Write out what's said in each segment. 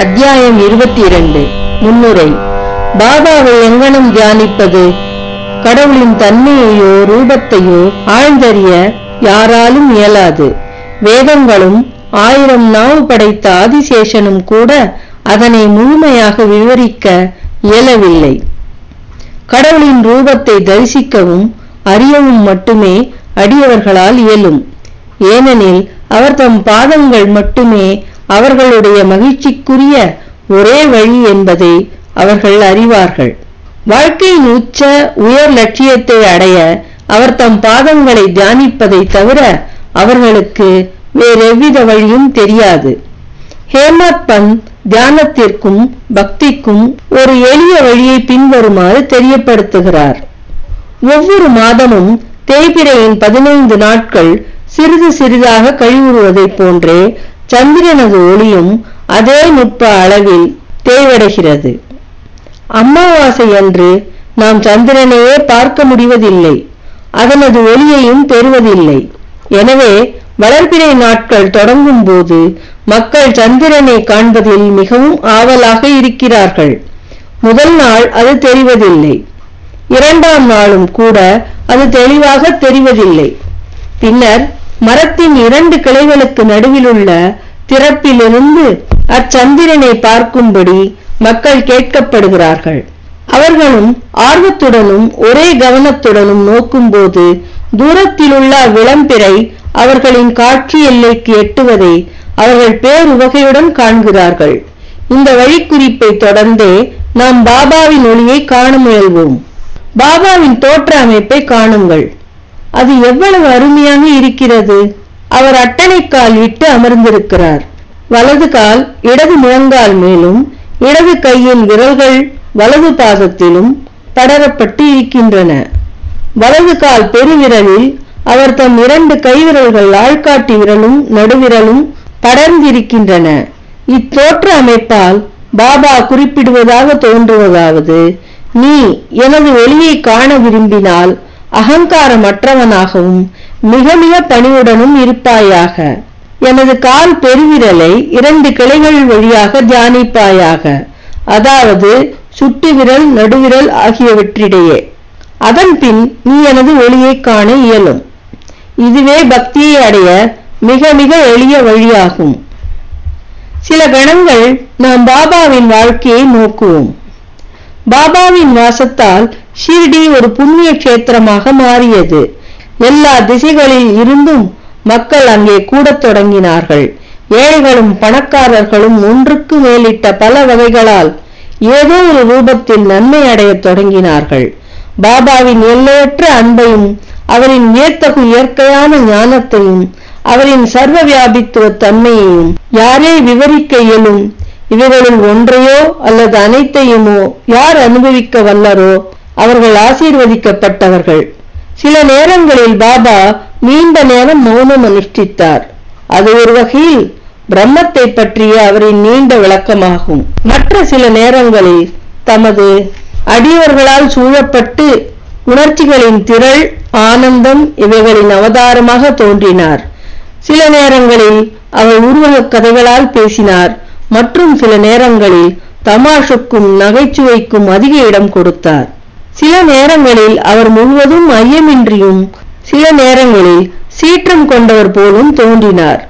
அத்தியாயம் இருபத்தி இரண்டு முன்னுரை. பாபாவை எங்கனம் தியானிப்பது? கடவுளின் தன்மையையோ ரூபத்தையோ ஆழ்ந்தறிய யாராலும் இயலாது. வேதங்களும் ஆயிரம் நாவு படைத்த ஆதிசேஷனும் கூட அதனை முழுமையாக விவரிக்க இயலவில்லை. கடவுளின் ரூபத்தை தரிசிக்கவும் அறியவும் மட்டுமே அடியவர்களால் இயலும். ஏனெனில் அவர் தம் பாதங்கள் மட்டுமே அவர்களுடைய மகிழ்ச்சிக்குரிய ஒரே வழி என்பதை அவர்கள் அறிவார்கள். வாழ்க்கையின் உச்ச உயர் லட்சியத்தை அடைய அவர் தம் பாதங்களை தியானிப்பதை தவிர அவர்களுக்கு வேறெவ்வித வழியும் தெரியாது. ஹேமத் பந்த் தியானத்திற்கும் பக்திக்கும் ஒரு எளிய வழியை பின்வருமாறு தெரியப்படுத்துகிறார். ஒவ்வொரு மாதமும் தேய்பிரையின் பதினைந்து நாட்கள் சிறிது சிறிதாக கழிவுறுவதைப் போன்றே சந்திரனது ஒளியும் அதே நுட்ப அளவில் தேய்வடைகிறது அமாவாசை அன்று நாம் சந்திரனையே பார்க்க முடிவதில்லை. அதனது ஒளியையும் பெறுவதில்லை. எனவே வளர்பிறை நாட்கள் தொடங்கும் போது மக்கள் சந்திரனை காண்பதில் மிகவும் ஆவலாக இருக்கிறார்கள். முதல் நாள் அது தெரிவதில்லை. இரண்டாம் நாளும் கூட அது தெளிவாக தெரிவதில்லை. பின்னர் மரத்தின் இரண்டு கிளைகளுக்கு நடுவிலுள்ள திறப்பிலிருந்து அச்சந்திரனை பார்க்கும்படி மக்கள் கேட்கப்படுகிறார்கள். அவர்களும் ஆர்வத்துடனும் ஒரே கவனத்துடனும் நோக்கும்போது தூரத்திலுள்ள விளம்பிரை அவர்களின் காட்சி எல்லைக்கு எட்டுவதை அவர்கள் பேருவகையுடன் காண்கிறார்கள். இந்த வழிக்குறிப்பை தொடர்ந்தே நாம் பாபாவின் ஒளியை காண முயல்வோம். பாபாவின் தோற்ற அமைப்பை காணுங்கள். அது எவ்வளவு அருமையாக இருக்கிறது. அவர் அட்டனைக்கால் இட்டு அமர்ந்திருக்கிறார். வலது கால் இடது முழங்கால் மேலும் இடது கையின் விரல்கள் வலது பாதத்திலும் படரப்பட்டு இருக்கின்றன. வலது கால் பெருவிரலில் அவர் தம் இரண்டு கைவிரல்கள் ஆள்காட்டி விரலும் நடுவிரலும் படர்ந்திருக்கின்றன. இத்தோற்ற அமைப்பால் பாபா குறிப்பிடுவதாக தோன்றுவதாவது நீ எனது ஒளியை காண விரும்பினால் அகங்காரமற்றவனாகவும் மிக மிக பணிவுடனும் இருப்பாயாக. எனது கால் பெருவிரலை இரண்டு கிளைகள் வழியாக தியானிப்பாயாக. அதாவது சுட்டு விரல் நடுவிரல் ஆகியவற்றிடையே. அதன் பின் நீ எனது ஒளியை காண இயலும். இதுவே பக்தியை அடைய மிக மிக எளிய வழியாகும். சில கணங்கள் நாம் பாபாவின் வாழ்க்கையை நோக்குவோம். பாபாவின் வாசத்தால் ஷிர்டி ஒரு புண்ணிய கஷேத்திரமாக மாறியது. எல்லா திசைகளில் இருந்தும் மக்கள் அங்கே கூடத் தொடங்கினார்கள். ஏழைகளும் பணக்காரர்களும் ஒன்றுக்கு மேலிட்ட பல வகைகளால் ஏதோ ஒரு ரூபத்தில் நன்மை அடையத் தொடங்கினார்கள். பாபாவின் எல்லையற்ற அன்பையும் அவரின் வியத்தகு இயற்கையான ஞானத்தையும் அவரின் சர்வ வியாபித்துவ தன்மையையும் யாரே விவரிக்க இயலும் இவைகளில் ஒன்றையோ அல்லது அனைத்தையுமோ யார் அனுபவிக்க வல்லரோ அவர்கள் ஆசீர்வதிக்கப்பட்டவர்கள். சில நேரங்களில் பாபா நீண்ட நேரம் மௌனம் அனுஷ்டித்தார். அது ஒரு வகையில் பிரம்மத்தை பற்றிய அவரின் நீண்ட விளக்கமாகும். மற்ற சில நேரங்களில் தமது அடியவர்களால் சூழப்பட்டு உணர்ச்சிகளின் திரள் ஆனந்தம் இவைகளின் அவதாரமாக தோன்றினார். சில நேரங்களில் அவர் உருவக கதைகளால் பேசினார். மற்றும் சில நேரங்களில் தமாஷுக்கும் நகைச்சுவைக்கும் அதிக இடம் கொடுத்தார். சில நேரங்களில் அவர் முழுவதும் ஐயமின்றியும் சில நேரங்களில் சீற்றம் கொண்டவர் போலும் தோன்றினார்.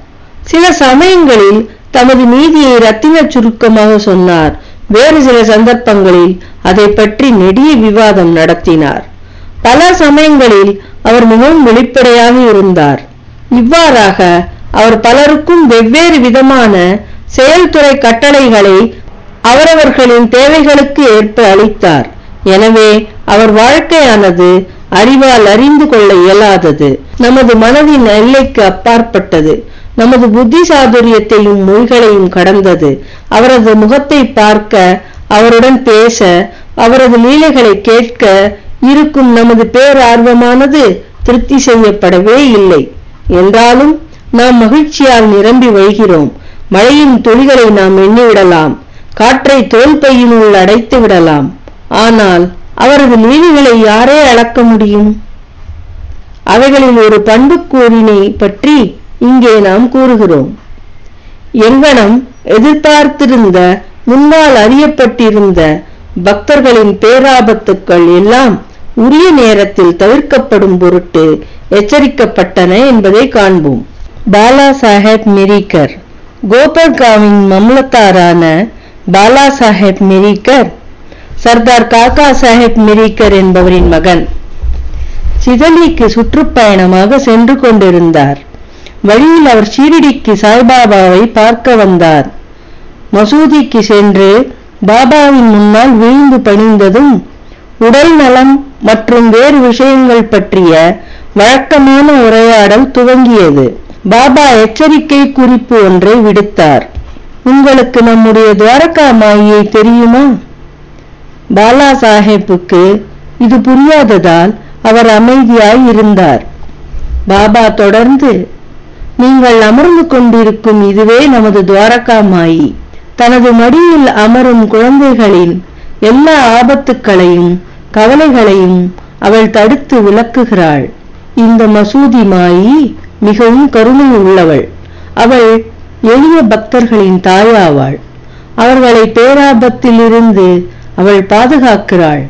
சில சமயங்களில் தமது நீதியை ரத்தின சுருக்கமாக சொன்னார். வேறு சில சந்தர்ப்பங்களில் அதை பற்றி நெடிய விவாதம் நடத்தினார். பல சமயங்களில் அவர் மிகவும் வெளிப்படையாக இருந்தார். இவ்வாறாக அவர் பலருக்கும் வெவ்வேறு விதமான செயல்துறை கட்டளைகளை அவரவர்களின் தேவைகளுக்கு ஏற்ப அளித்தார். எனவே அவர் வாழ்க்கையானது அறிவால் அறிந்து கொள்ள இயலாதது. நமது மனதின் எல்லைக்கு அப்பாற்பட்டது. நமது புத்தி சாதுரியத்தையும் மொழிகளையும் கடந்தது. அவரது முகத்தை பார்க்க அவருடன் பேச அவரது லீலைகளை கேட்க இருக்கும் நமது பேரார்வமானது திருப்தி செய்யப்படவே இல்லை. என்றாலும் நாம் மகிழ்ச்சியால் நிரம்பி வழிகிறோம். மழையின் துளிகளை நாம் எண்ணிவிடலாம். காற்றை தோல் பையினுள் அடைத்து விடலாம் ஆனால் அவரது நினைவுகளை யாரே அளக்க முடியும்? அவைகளில் ஒரு பண்புக்கூறினை பற்றி இங்கே நாம் கூறுகிறோம். எங்கனம் எதிர்பார்த்திருந்த முன்னால் அறியப்பட்டிருந்த பக்தர்களின் பேராபத்துக்கள் எல்லாம் உரிய நேரத்தில் தவிர்க்கப்படும் பொருட்டு எச்சரிக்கப்பட்டன என்பதை காண்போம். பாலா சாஹேப் மெரிக்கர் கோபர்காவின் மம்லத்தாரான பாலா சாஹேப் மெரிக்கர் சர்தார் காக்கா சாஹேப் மிரிக்கர் என்பவரின் மகன். சிதலிக்கு சுற்றுப்பயணமாக சென்று கொண்டிருந்தார். வழியில் அவர் ஷீரடிக்கு சாய்பாபாவை பார்க்க வந்தார். மசூதிக்கு சென்று பாபாவின் முன்னால் வீழ்ந்து பணிந்ததும் உடல் நலம் மற்றும் வேறு விஷயங்கள் பற்றிய வழக்கமான உரையாடல் துவங்கியது. பாபா எச்சரிக்கை குறிப்பு ஒன்றை விடுத்தார். உங்களுக்கு நம்முடைய துவாரகா மாயை தெரியுமா? பாலா சாஹேப்புக்கு இது புரியாததால் அவர் அமைதியாய் இருந்தார். பாபா தொடர்ந்து நீங்கள் அமர்ந்து கொண்டிருக்கும் இதுவே நமது துவாரகா மாயி தனது மடியில் அமரும் குழந்தைகளின் எல்லா ஆபத்துக்களையும் கவலைகளையும் அவள் தடுத்து விளக்குகிறாள். இந்த மசூதி மாயி மிகவும் கருணை உள்ளவள். அவள் எளிய பக்தர்களின் தாயாவாள். அவர்களை பேராபத்திலிருந்து அவள் பாதுகாக்கிறாள்.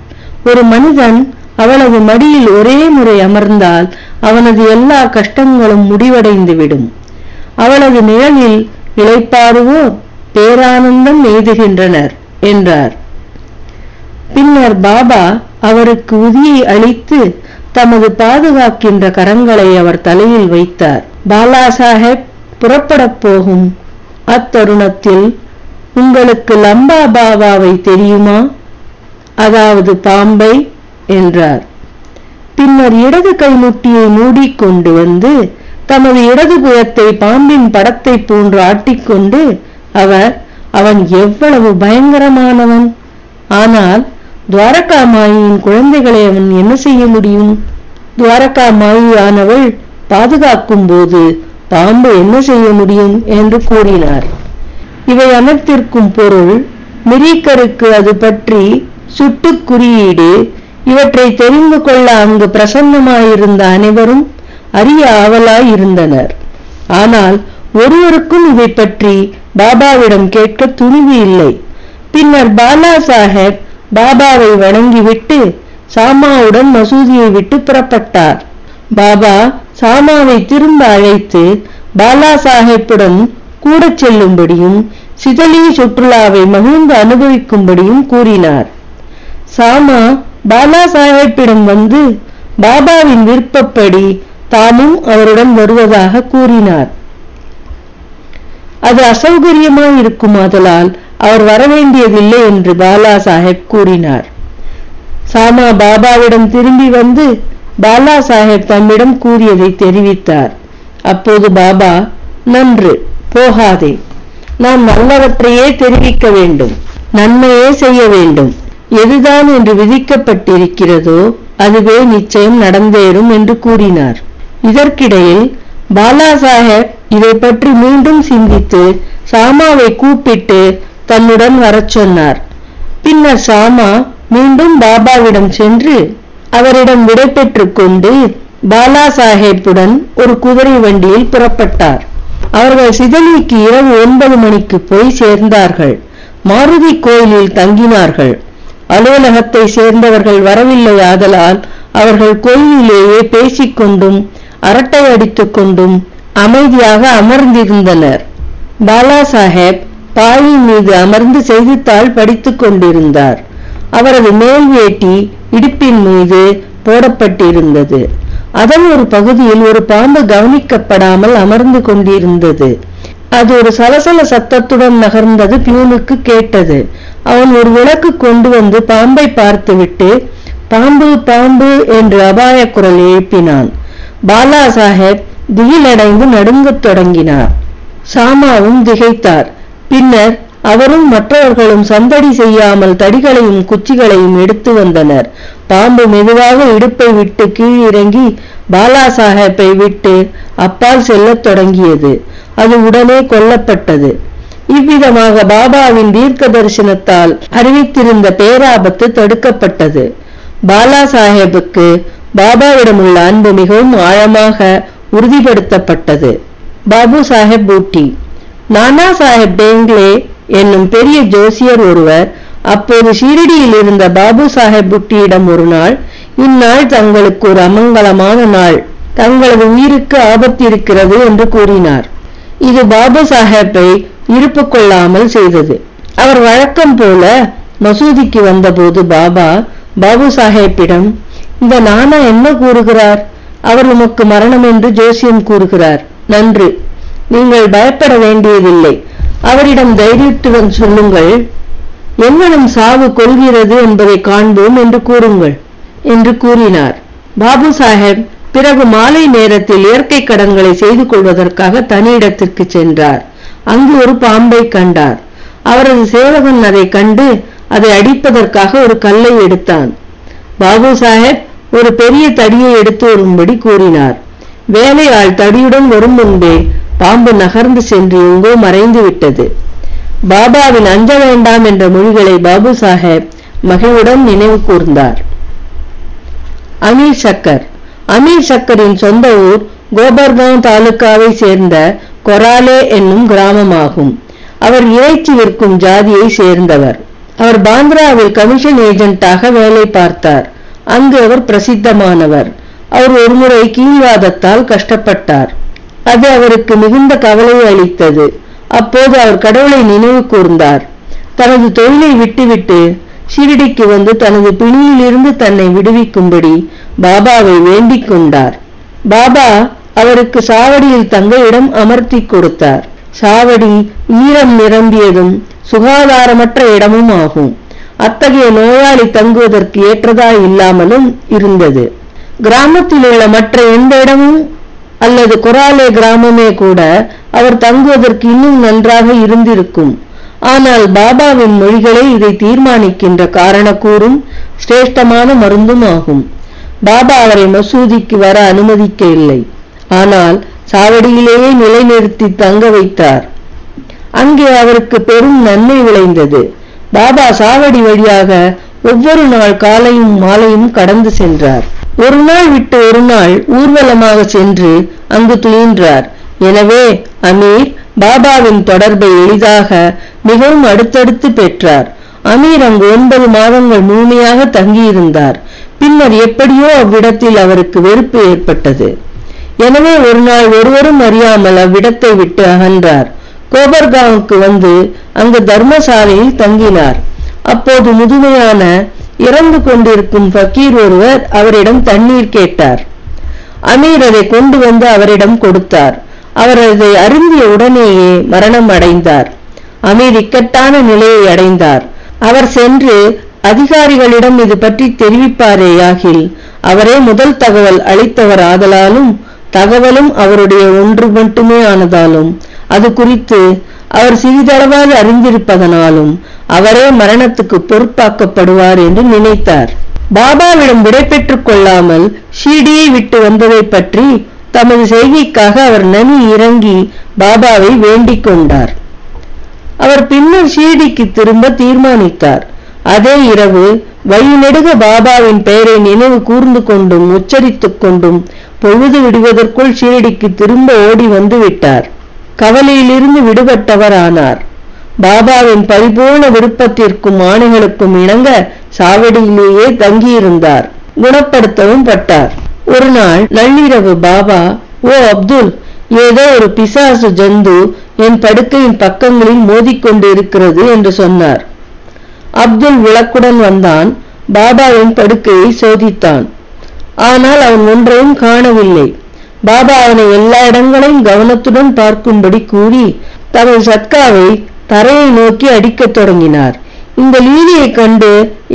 ஒரு மனிதன் அவளது மடியில் ஒரே முறை அமர்ந்தால் அவனது எல்லா கஷ்டங்களும் முடிவடைந்துவிடும் அவளது நிழலில் இளைப்பாறுவோர் பேரானந்தம் எய்துகின்றனர் என்றார். பின்னர் பாபா அவருக்கு உதியை அளித்து தமது பாதுகாக்கின்ற கரங்களை அவர் தலையில் வைத்தார். பாலா சாஹேப் புறப்படப் போகும் அத்தருணத்தில் உங்களுக்கு லம்பா பாபாவை தெரியுமா? அதாவது பாம்பை என்றார். பின்னர் இடது கைமுட்டியை மூடிக்கொண்டு வந்து தமது இடது புறத்தை பாம்பின் படத்தை போன்று ஆட்டிக்கொண்டு அவர் அவன் எவ்வளவு பயங்கரமானவன். ஆனால் துவாரகா மாயின் குழந்தைகளை அவன் என்ன செய்ய முடியும்? துவாரகா மாயியானவள் பாதுகாக்கும் போது பாம்பு என்ன செய்ய முடியும்? என்று கூறினார். இவை அனைத்திற்கும் பொருள். மிரீக்கருக்கு அது பற்றி சுட்டுக் குறியீடு. இவற்றை தெரிந்து கொள்ள அங்கு பிரசன்னமாயிருந்த அனைவரும் அறிய ஆவலாய் இருந்தனர் ஆனால் ஒருவருக்கும் இதை பற்றி பாபாவிடம் கேட்க துணிவு இல்லை. பின்னர் பாலா சாஹேப் பாபாவை வணங்கிவிட்டு சாமாவுடன் மசூதியை விட்டு புறப்பட்டார். பாபா சாமாவை திரும்ப அழைத்து பாலா சாஹேப்புடன் கூட செல்லும்படியும் சிதலி சுற்றுலாவை மகிழ்ந்து அனுபவிக்கும்படியும் கூறினார். சாமா பாலா சாஹேப்பிடம் வந்து பாபாவின் விருப்பப்படி தாமும் அவருடன் வருவதாக கூறினார். அது அசௌகரியமாய் இருக்குமாதலால் அவர் வரவேண்டியதில்லை என்று பாலா சாஹேப் கூறினார். சாமா பாபாவிடம் திரும்பி வந்து பாலா சாஹேப் தம்மிடம் கூறியதை தெரிவித்தார். அப்போது பாபா நன்று. போகாதே. நாம் நல்லவற்றையே தெரிவிக்க வேண்டும். நன்மையே செய்ய வேண்டும். எதுதான் என்று விதிக்கப்பட்டிருக்கிறதோ அதுவே நிச்சயம் நடந்தேறும் என்று கூறினார். இதற்கிடையில் பாலா சாஹேப் இதை பற்றி மீண்டும் சிந்தித்து சாமாவை கூப்பிட்டு தன்னுடன் வரச் சொன்னார். பின்னர் சாமா மீண்டும் பாபாவிடம் சென்று அவரிடம் விடைபெற்றுக் கொண்டு பாலா சாஹேப்புடன் ஒரு குதிரை வண்டியில் புறப்பட்டார். அவர்கள் சிதலிக்கு இரவு ஒன்பது மணிக்கு போய் சேர்ந்தார்கள். மாருதி கோயிலில் தங்கினார்கள். அலுவலகத்தை சேர்ந்தவர்கள் வரவில்லை ஆதலால் அவர்கள் கோயிலிலேயே பேசிக்கொண்டும் அரட்டை அடித்துக் கொண்டும் அமைதியாக அமர்ந்திருந்தனர். பாலா சாஹேப் பாயின் மீது அமர்ந்து செய்தித்தாள் படித்துக் கொண்டிருந்தார். அவரது மேல் வேட்டி இடுப்பின் மீது போடப்பட்டிருந்தது. அதன் ஒரு பகுதியில் ஒரு பாம்பு கவனிக்கப்படாமல் அமர்ந்து கொண்டிருந்தது. அது ஒரு சலசல சத்தத்துடன் நகர்ந்தது பியூனுக்கு கேட்டது. அவன் ஒரு விளக்கு கொண்டு வந்து பாம்பை பார்த்துவிட்டு பாம்பு பாம்பு என்று அபாய குரல் எழுப்பினான். பாலா சாஹேப் திகிலடைந்து நடுங்கத் தொடங்கினார். சாமாவும் திகைத்தார். பின்னர் அவரும் மற்றவர்களும் சந்தடி செய்யாமல் தடிகளையும் குச்சிகளையும் எடுத்து வந்தனர். பாம்பு மெதுவாக இடுப்பை விட்டு கீழிறங்கி பாலா சாஹேப்பை விட்டு அப்பால் செல்லத் தொடங்கியது. அது உடனே கொல்லப்பட்டது. இவ்விதமாக பாபாவின் தீர்க்க தரிசனத்தால் அறிவித்திருந்த பேராபத்து தடுக்கப்பட்டது. பாலா சாஹேபுக்கு பாபாவிடமுள்ள அன்பு மிகவும் ஆழமாக உறுதிப்படுத்தப்பட்டது. பாபு சாஹேப் பூட்டி நானா சாஹேப் டேங்லே என்னும் பெரிய ஜோசியர் ஒருவர் அப்போது ஷீரடியில் இருந்த பாபு சாஹேப் புட்டியிடம் ஒரு நாள் இந்நாள் தங்களுக்கு ஒரு அமங்கலமான நாள் தங்களது உயிருக்கு ஆபத்து இருக்கிறது என்று கூறினார். இது பாபு சாஹேப்பை இருப்பு கொள்ளாமல் செய்தது. அவர் வழக்கம் போல மசூதிக்கு வந்தபோது பாபா பாபு சாஹேப்பிடம் இந்த நானா என்ன கூறுகிறார்? அவர் உமக்கு மரணம் என்று ஜோசியம் கூறுகிறார். நன்று. நீங்கள் பயப்பட வேண்டியதில்லை. அவரிடம் தைரியத்துடன் சொல்லுங்கள். எங்கனம் சாவு கொள்கிறது என்பதை காண்போம் என்று கூறுங்கள் என்று கூறினார். பாபு சாஹேப் பிறகு மாலை நேரத்தில் இயற்கை கடன்களை செய்து கொள்வதற்காக தனி இடத்திற்கு சென்றார். அங்கு ஒரு பாம்பை கண்டார். அவரது சேவகன் அதை கண்டு அதை அடிப்பதற்காக ஒரு கல்லை எடுத்தான். பாபு சாஹேப் ஒரு பெரிய தடியை எடுத்து வரும்படி கூறினார். வேலையாள் தடியுடன் வரும் முன்பே பாம்பு நகர்ந்து சென்று எங்கோ மறைந்து விட்டது. பாபாவின் அஞ்ச வேண்டாம் என்ற மொழிகளை பாபு சாஹேப் மகிழ்வுடன் நினைவு கூர்ந்தார். அமீர் சக்கர். அமீர் சக்கரின் சொந்த ஊர் கோபர்காம் தாலுகாவை சேர்ந்த கொராலே என்னும் கிராமமாகும். அவர் இறைச்சி விற்கும் ஜாதியை சேர்ந்தவர். அவர் பாந்திராவில் கமிஷன் ஏஜென்ட்டாக வேலை பார்த்தார். அங்கு அவர் பிரசித்தமானவர். அவர் ஒருமுறை கீழ்வாதத்தால் கஷ்டப்பட்டார். அது அவருக்கு மிகுந்த கவலையை அளித்தது. அப்போது அவர் கடவுளை நினைவு கூர்ந்தார். தனது தொழிலை விட்டுவிட்டு ஷிரடிக்கு வந்து தனது பிணியிலிருந்து தன்னை விடுவிக்கும்படி பாபாவை வேண்டிக் கொண்டார். பாபா அவருக்கு சாவடியில் தங்க இடம் அமர்த்தி கொடுத்தார். சாவடி ஈரம் நிரம்பியதும் சுகாதாரமற்ற இடமும் ஆகும். அத்தகைய நோயாளி தங்குவதற்கு ஏற்றதா இல்லாமலும் இருந்தது. கிராமத்தில் உள்ள மற்ற எந்த இடமும் அல்லது கொராலே கிராமமே கூட அவர் தங்குவதற்கு இன்னும் நன்றாக இருந்திருக்கும். ஆனால் பாபாவின் மொழிகளே இதை தீர்மானிக்கின்ற காரணக்கூறும் சிரேஷ்டமான மருந்தும் ஆகும். பாபா அவரை மசூதிக்கு வர அனுமதிக்க இல்லை ஆனால் சாவடியிலேயே நிலைநிறுத்தி தங்க வைத்தார். அங்கே அவருக்கு பெரும் நன்மை விளைந்தது. பாபா சாவடி வழியாக ஒவ்வொரு நாள் காலையும் மாலையும் கடந்து சென்றார். ஒரு நாள் விட்டு ஒரு நாள் ஊர்வலமாக சென்று அங்கு துயின்றார் எனவே அமீர் பாபாவின் தொடர்பை எளிதாக மிகவும் அடுத்தடுத்து பெற்றார். அமீர் அங்கு ஒன்பது மாதங்கள் முழுமையாக தங்கியிருந்தார். பின்னர் எப்படியோ அவ்விடத்தில் அவருக்கு வெறுப்பு ஏற்பட்டது. எனவே ஒரு நாள் ஒருவரும் அறியாமல் அவ்விடத்தை விட்டு அகன்றார். கோபர்காவுக்கு வந்து அங்கு தர்மசாலையில் தங்கினார். அப்போது முதுமையான இறந்து கொண்டிருக்கும் ஃபக்கீர் ஒருவர் அவரிடம் தண்ணீர் கேட்டார். அமீர் அதை கொண்டு வந்து அவரிடம் கொடுத்தார். அவர் அதை அருந்திய உடனேயே மரணம் அடைந்தார். அமீர் இக்கட்டான நிலையை அடைந்தார். அவர் சென்று அதிகாரிகளிடம் இது பற்றி தெரிவிப்பாரேயாகில் அவரே முதல் தகவல் அளித்தவர் ஆதலாலும் தகவலும் அவருடைய ஒன்று மட்டுமே ஆனதாலும் அது குறித்து அவர் சிறிதளவாக அறிந்திருப்பதனாலும் அவரே மரணத்துக்கு பொறுப்பாக்கப்படுவார் என்று நினைத்தார். பாபாவிடம் விடைபெற்றுக் கொள்ளாமல் ஷீடியை விட்டு வந்ததை பற்றி தமது செய்கைக்காக அவர் நனி இறங்கி பாபாவை வேண்டிக் கொண்டார். அவர் பின்னர் ஷீர்டிக்கு திரும்ப தீர்மானித்தார். அதே இரவு வழிநெடுக பாபாவின் பெயரை நினைவு கூர்ந்து கொண்டும் உச்சரித்துக் கொண்டும் பொழுது விடுவதற்குள் ஷீரடிக்கு திரும்ப ஓடி வந்து விட்டார். கவலையிலிருந்து விடுபட்டவர் ஆனார் பாபாவின் பரிபூர்ண விருப்பத்திற்கும் ஆணைகளுக்கும் இணங்க சாவடியிலேயே தங்கியிருந்தார். குணப்படுத்தவும் பட்டார். ஒரு நாள் நள்ளிரவு பாபா ஓ அப்துல் ஏதோ ஒரு பிசாசு ஜந்து என் படுக்கையின் பக்கங்களில் மோதிக்கொண்டு இருக்கிறது என்று சொன்னார். அப்துல் விளக்குடன் வந்தான். பாபாவின் படுக்கையை சோதித்தான். ஆனால் அவன் ஒன்றையும் காணவில்லை. பாபா அவனை எல்லா இடங்களையும் கவனத்துடன் பார்க்கும்படி கூறி தனது சத்காவை தரையை நோக்கி அடிக்கத் தொடங்கினார். இந்த லீலையை கண்டு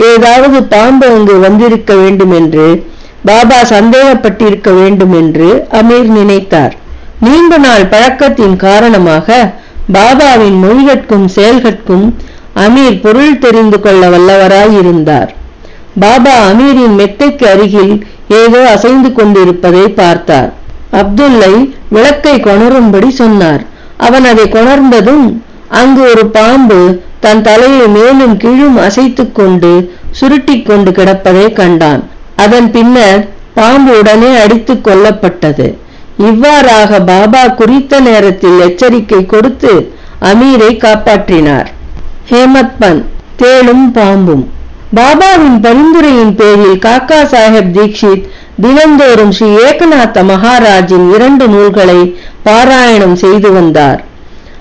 ஏதாவது பாம்பு அங்கு வந்திருக்க வேண்டும் என்று பாபா சந்தேகப்பட்டிருக்க வேண்டும் என்று அமீர் நினைத்தார். நீண்ட நாள் பழக்கத்தின் காரணமாக பாபாவின் மொழிகட்கும் செயல்கட்கும் அமீர் பொருள் தெரிந்து கொள்ள வல்லவராயிருந்தார். பாபா அமீரின் மெத்தைக்கு அருகில் ஏதோ அசைந்து கொண்டிருப்பதை பார்த்தார். அப்துல்லை விளக்கை கொணரும்படி சொன்னார். அவன் அதை கொணர்ந்ததும் அங்கு ஒரு பாம்பு தன் தலையை மேலும் கீழும் அசைத்துக்கொண்டு கொண்டு கொண்டு கிடப்பதை கண்டான். அதன் பின்னர் பாம்பு உடனே அடித்துக் கொல்லப்பட்டது. இவ்வாறாக பாபா குறித்த நேரத்தில் எச்சரிக்கை கொடுத்து அமீரை காப்பாற்றினார். ஹேமத் பந்த் தேளும் பாம்பும். பாபாவின் பரிந்துரையின் பேரில் காக்கா சாஹேப் தீக்ஷித் தினந்தோறும் ஸ்ரீ ஏகநாத மகாராஜின் இரண்டு நூல்களை பாராயணம் செய்து வந்தார்.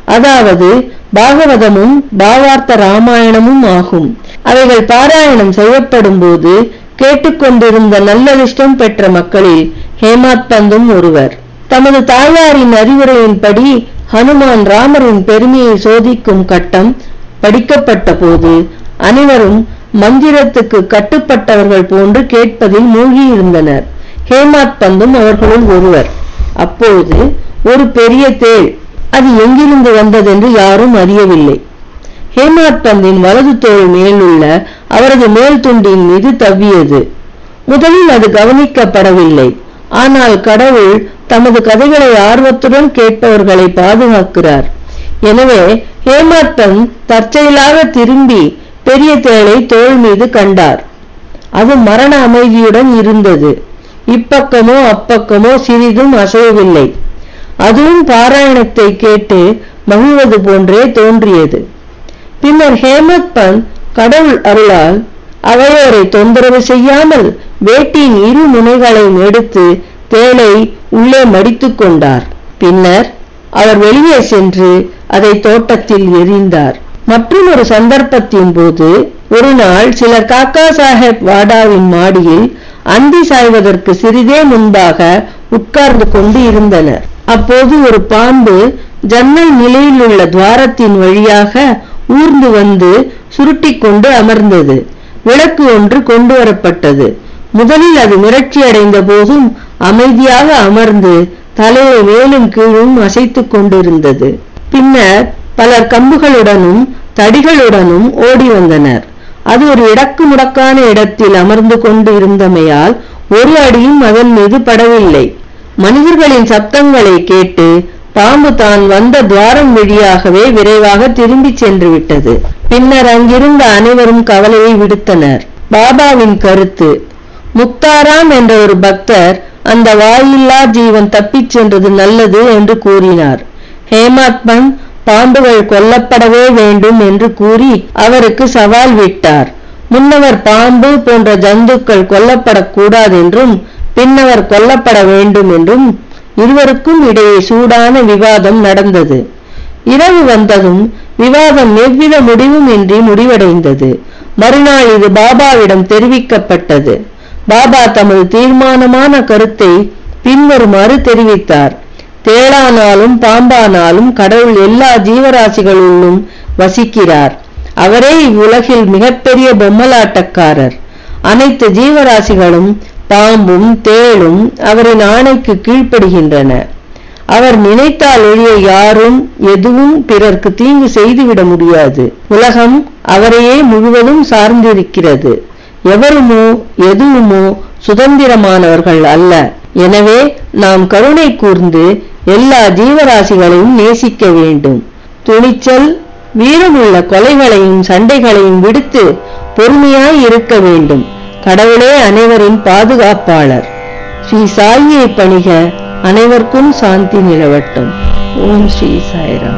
அதாவது பாகவதமும் பாவார்த்த ராமாயணமும் ஆகும். அவைகள் பாராயணம் செய்யப்படும் போது கேட்டுக்கொண்டிருந்த நல்லதிஷ்டம் பெற்ற மக்களில் ஹேமாத் பந்தும் ஒருவர். தமது தாயாரின் அறிவுரையின்படி ஹனுமான் ராமரின் பெருமையை சோதிக்கும் கட்டம் படிக்கப்பட்ட போது அனைவரும் மந்திரத்துக்கு கட்டுப்பட்டவர்கள் போன்று கேட்பதில் மூழ்கியிருந்தனர். ஹேமாத் பந்தும் அவர்களுள் ஒருவர். அப்போது ஒரு பெரிய தேள் அது எங்கிருந்து வந்ததென்று யாரும் அறியவில்லை. ஹேமாத் பந்தின் வலது தோல் மேலுள்ள அவரது மேல் துண்டின் மீது தவ்வியது. முதலில் அது கவனிக்கப்படவில்லை. ஆனால் கடவுள் தமது கதைகளை ஆர்வத்துடன் கேட்பவர்களை பாதுகாக்கிறார். எனவே ஹேமாத் தற்செயலாக திரும்பி பெரிய தேளை தோள் மீது கண்டார். அது மரண அமைதியுடன் இருந்தது. இப்பக்கமோ அப்பக்கமோ சிறிதும் அசையவில்லை. அதுவும் பாராயணத்தை கேட்டு மகிழ்வது போன்றே தோன்றியது. பின்னர் ஹேமத் பந்த் கடவுள் அருளால் அவையோரை தொந்தரவு செய்யாமல் வேட்டியின் இரு முனைகளையும் எடுத்து தேளை உள்ளே மடித்து கொண்டார். பின்னர் அவர் வெளியே சென்று அதை தோட்டத்தில் எரிந்தார் மற்றும் ஒரு சந்தர்ப்பத்தின் போது ஒரு நாள் சிலர் காக்கா சாஹேப் வாடாவின் மாடியில் அந்தி சாய்வதற்கு சிறிதே முன்பாக உட்கார்ந்து கொண்டு இருந்தனர். அப்போது ஒரு பாம்பு ஜன்னல் நிலையில் உள்ள துவாரத்தின் வழியாக ஊர்ந்து வந்து சுருட்டிக் கொண்டு அமர்ந்தது. விளக்கு ஒன்று கொண்டு வரப்பட்டது. முதலில் அது மிரட்சி அடைந்த போதும் அமைதியாக அமர்ந்து தலையை மேலும் கீழும் அசைத்துக் கொண்டிருந்தது. பின்னர் பலர் கம்புகளுடனும் தடிகளுடனும் ஓடி வந்தனர். அது ஒரு இடக்கு முடக்கான இடத்தில் அமர்ந்து கொண்டு இருந்தமையால் ஒரு அடியும் அதன் மீது படவில்லை. மனிதர்களின் சப்தங்களை கேட்டு பாம்பு தான் வந்த துவாரம் வழியாகவே விரைவாக திரும்பி சென்று விட்டது. பின்னர் அங்கிருந்த அனைவரும் கவலையை விடுத்தனர். பாபாவின் கருத்து முக்தாராம் என்ற ஒரு பக்தர் அந்த வாயில்லா ஜீவன் தப்பிச் சென்றது நல்லது என்று கூறினார். ஹேமாத்மன் பாம்புகள் கொல்லப்படவே வேண்டும் என்று கூறி அவருக்கு சவால் விட்டார். முன்னவர் பாம்பு போன்ற ஜந்துக்கள் கொல்லப்படக்கூடாது என்றும் பின்னவர் கொல்லப்பட வேண்டும் என்றும் இருவருக்கும் இடையே சூடான விவாதம் நடந்தது. இரவு வந்ததும் விவாதம் எவ்வித முடிவும் இன்றி முடிவடைந்தது. மறுநாள் இது பாபாவிடம் தெரிவிக்கப்பட்டது. பாபா தமது தீர்மானமான கருத்தை பின்வருமாறு தெரிவித்தார். தேளானாலும் பாம்பானாலும் கடவுள் எல்லா ஜீவராசிகளுள்ளும் வசிக்கிறார். அவரே இவ்வுலகில் மிகப்பெரிய பொம்மலாட்டக்காரர். அனைத்து ஜீவராசிகளும் பாம்பும் தேளும் அவரின் ஆணைக்கு கீழ்ப்படுகின்றன. அவர் நினைத்தால் ஒழிய யாரும் எதுவும் பிறர்க்கு தீங்கு செய்துவிட முடியாது. உலகம் அவரையே முழுவதும் சார்ந்திருக்கிறது. எவருமோ எதுவுமோ சுதந்திரமானவர்கள் அல்ல. எனவே நாம் கருணை கூர்ந்து எல்லா ஜீவராசிகளையும் நேசிக்க வேண்டும். துணிச்சல் வீரமுள்ள கொலைகளையும் சண்டைகளையும் விடுத்து பொறுமையாய் இருக்க வேண்டும். கடவுளே அனைவரின் பாதுகாப்பாளர். ஸ்ரீ சாயியை பணிக அனைவருக்கும் சாந்தி நிலவட்டும். ஓம் ஸ்ரீ சாய்ராம்.